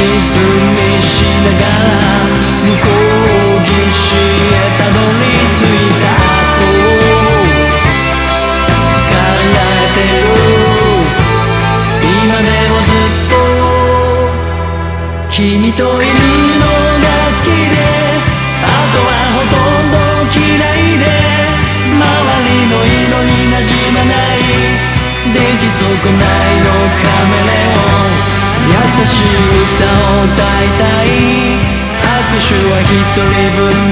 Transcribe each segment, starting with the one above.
にしながら向こう岸へたどり着いた考えてよ今でもずっと君といるのが好きであとはほとんど嫌いで周りの色になじまない出来損ない。しい歌を歌いたい。拍手は一人分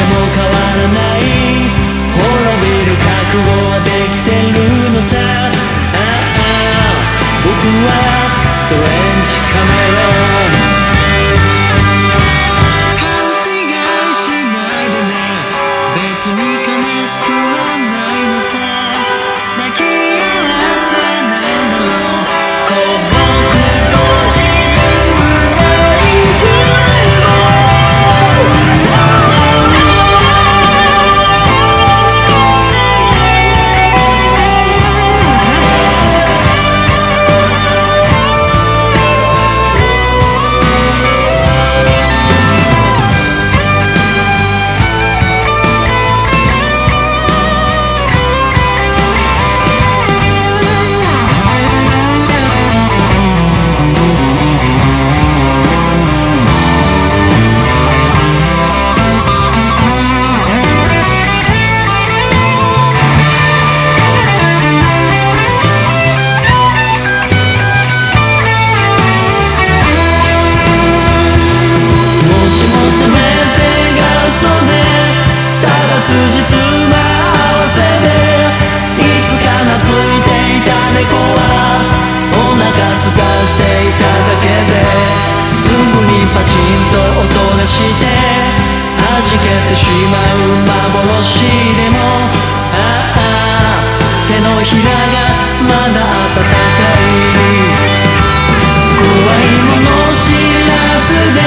ても変わらない。滅びる覚悟はできてるのさ。ああ。僕はストレンジカメラ。勘違いしないでね。別に悲しくはない。てしまう幻でも。ああ手のひらがまだ温かい。怖いもの知らずで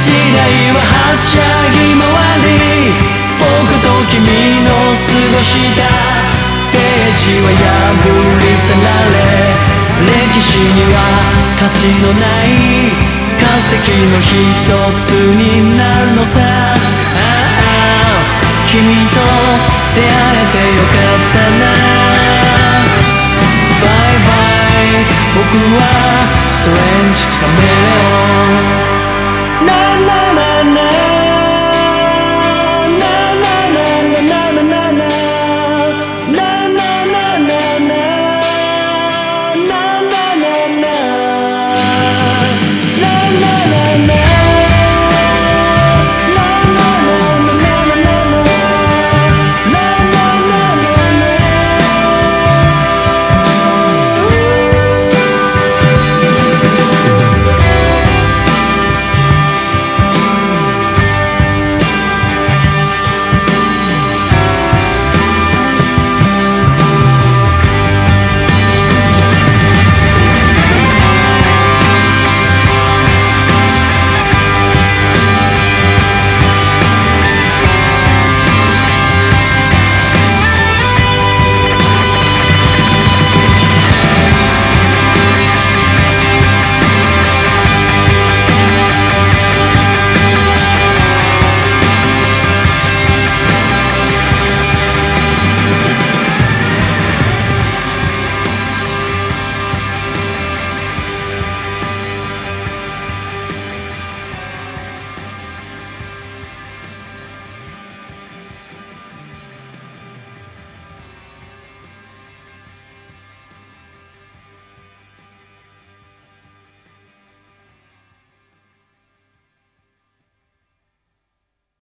時代ははしゃぎ回り。僕と君の過ごしたページは破り去られ。歴史には価値のない。化石の一つになるのさ。ああ君と出会えてよかったな。バイバイ僕はストレンジカメレオン